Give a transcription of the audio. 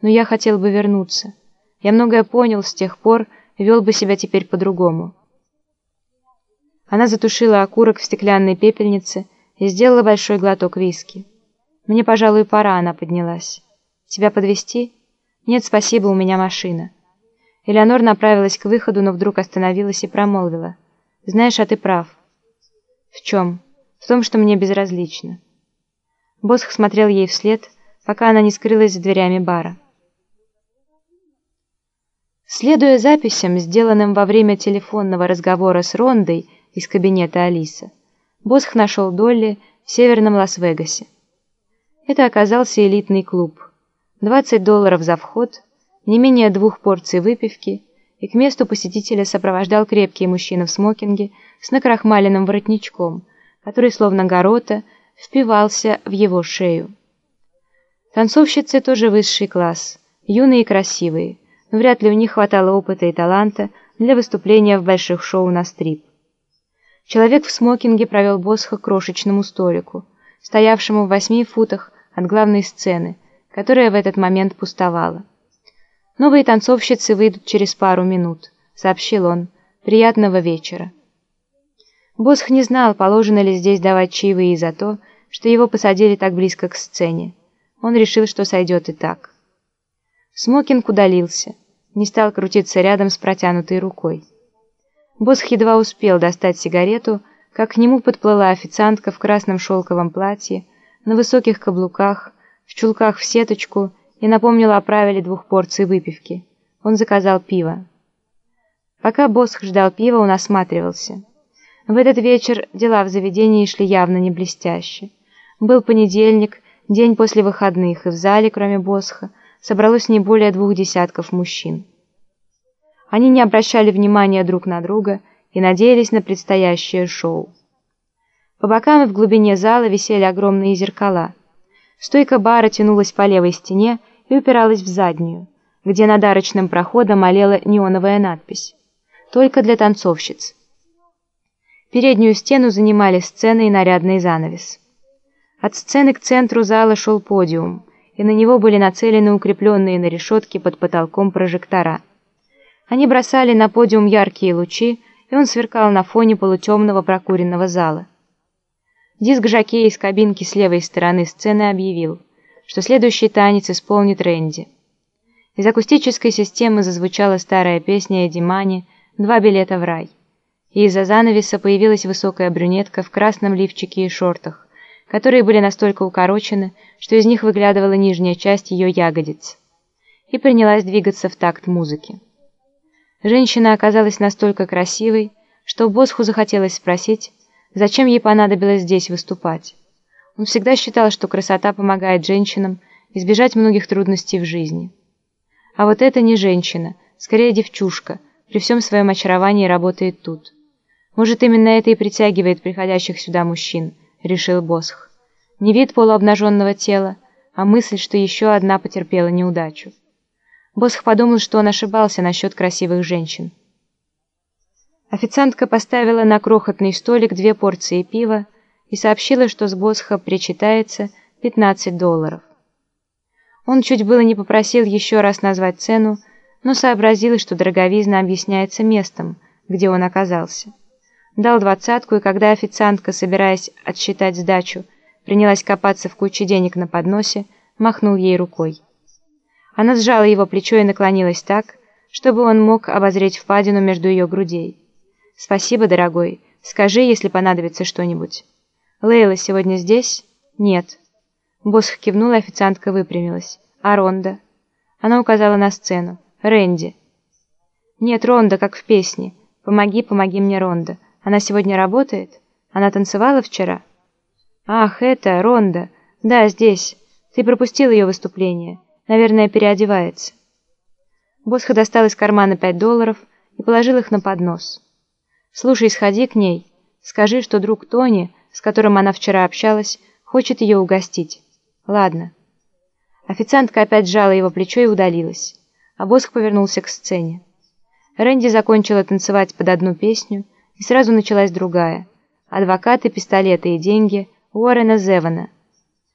но я хотел бы вернуться. Я многое понял с тех пор, вел бы себя теперь по-другому. Она затушила окурок в стеклянной пепельнице и сделала большой глоток виски. «Мне, пожалуй, пора», — она поднялась. «Тебя подвести? «Нет, спасибо, у меня машина». Элеонор направилась к выходу, но вдруг остановилась и промолвила. «Знаешь, а ты прав». «В чем?» «В том, что мне безразлично». Босх смотрел ей вслед, пока она не скрылась за дверями бара. Следуя записям, сделанным во время телефонного разговора с Рондой из кабинета Алисы, Босх нашел Долли в северном Лас-Вегасе. Это оказался элитный клуб. 20 долларов за вход, не менее двух порций выпивки, и к месту посетителя сопровождал крепкий мужчина в смокинге с накрахмаленным воротничком, который, словно горота, впивался в его шею. Танцовщицы тоже высший класс, юные и красивые, вряд ли у них хватало опыта и таланта для выступления в больших шоу на стрип. Человек в смокинге провел Босха к крошечному столику, стоявшему в восьми футах от главной сцены, которая в этот момент пустовала. «Новые танцовщицы выйдут через пару минут», — сообщил он. «Приятного вечера». Босх не знал, положено ли здесь давать чаевые за то, что его посадили так близко к сцене. Он решил, что сойдет и так. Смокинг удалился, не стал крутиться рядом с протянутой рукой. Босх едва успел достать сигарету, как к нему подплыла официантка в красном шелковом платье, на высоких каблуках, в чулках в сеточку и напомнила о правиле двух порций выпивки. Он заказал пиво. Пока Босх ждал пива, он осматривался. В этот вечер дела в заведении шли явно не блестяще. Был понедельник, день после выходных, и в зале, кроме Босха, собралось не более двух десятков мужчин. Они не обращали внимания друг на друга и надеялись на предстоящее шоу. По бокам и в глубине зала висели огромные зеркала. Стойка бара тянулась по левой стене и упиралась в заднюю, где над арочным проходом олела неоновая надпись «Только для танцовщиц». Переднюю стену занимали сцены и нарядный занавес. От сцены к центру зала шел подиум, и на него были нацелены укрепленные на решетке под потолком прожектора. Они бросали на подиум яркие лучи, и он сверкал на фоне полутемного прокуренного зала. Диск жокея из кабинки с левой стороны сцены объявил, что следующий танец исполнит Рэнди. Из акустической системы зазвучала старая песня Эдди Мани «Два билета в рай». И из-за занавеса появилась высокая брюнетка в красном лифчике и шортах, которые были настолько укорочены, что из них выглядывала нижняя часть ее ягодиц, и принялась двигаться в такт музыки. Женщина оказалась настолько красивой, что Босху захотелось спросить, зачем ей понадобилось здесь выступать. Он всегда считал, что красота помогает женщинам избежать многих трудностей в жизни. А вот это не женщина, скорее девчушка, при всем своем очаровании работает тут. Может, именно это и притягивает приходящих сюда мужчин – решил Босх. Не вид полуобнаженного тела, а мысль, что еще одна потерпела неудачу. Босх подумал, что он ошибался насчет красивых женщин. Официантка поставила на крохотный столик две порции пива и сообщила, что с Босха причитается 15 долларов. Он чуть было не попросил еще раз назвать цену, но сообразил, что дороговизна объясняется местом, где он оказался дал двадцатку, и когда официантка, собираясь отсчитать сдачу, принялась копаться в куче денег на подносе, махнул ей рукой. Она сжала его плечо и наклонилась так, чтобы он мог обозреть впадину между ее грудей. «Спасибо, дорогой. Скажи, если понадобится что-нибудь». «Лейла сегодня здесь?» «Нет». Босх кивнула, официантка выпрямилась. «А Ронда?» Она указала на сцену. «Рэнди». «Нет, Ронда, как в песне. Помоги, помоги мне, Ронда. Она сегодня работает? Она танцевала вчера? Ах, это, Ронда. Да, здесь. Ты пропустил ее выступление. Наверное, переодевается. Босха достал из кармана пять долларов и положил их на поднос. Слушай, сходи к ней. Скажи, что друг Тони, с которым она вчера общалась, хочет ее угостить. Ладно. Официантка опять сжала его плечо и удалилась, а Босх повернулся к сцене. Рэнди закончила танцевать под одну песню, и сразу началась другая. Адвокаты, пистолеты и деньги Уоррена Зевана –